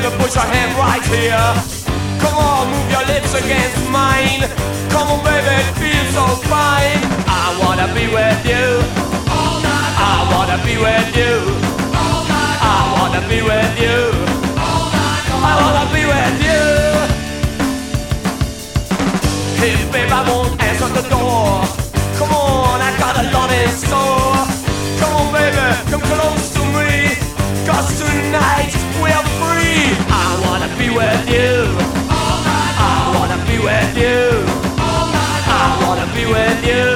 baby, put your hand right here. Come on, move your lips against mine. Come on, baby, it feels so fine. I wanna be with you. All night. I wanna be with you. All night. I wanna be with you. All night. I wanna be with you. Hey, babe, I won't answer the door. be with you.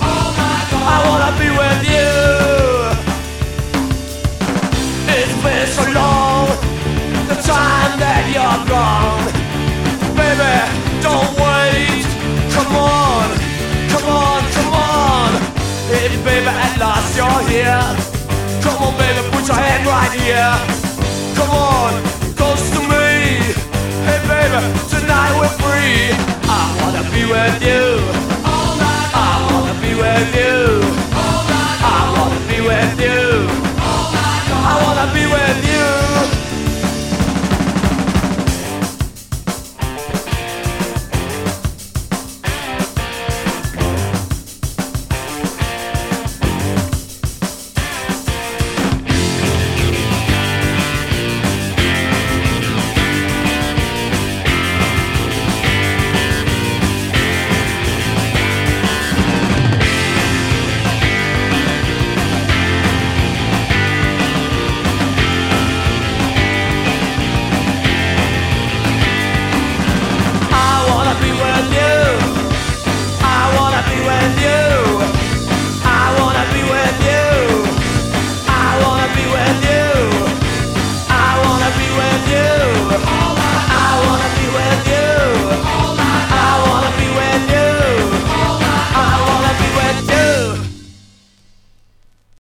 I wanna be with you. It's been so long, the time that you're gone. Baby, don't wait. Come on, come on, come on. Hey, baby, at last you're here. Come on, baby, put your hand right here. Come on, close to me. Hey, baby, tonight we're free. I wanna be with you.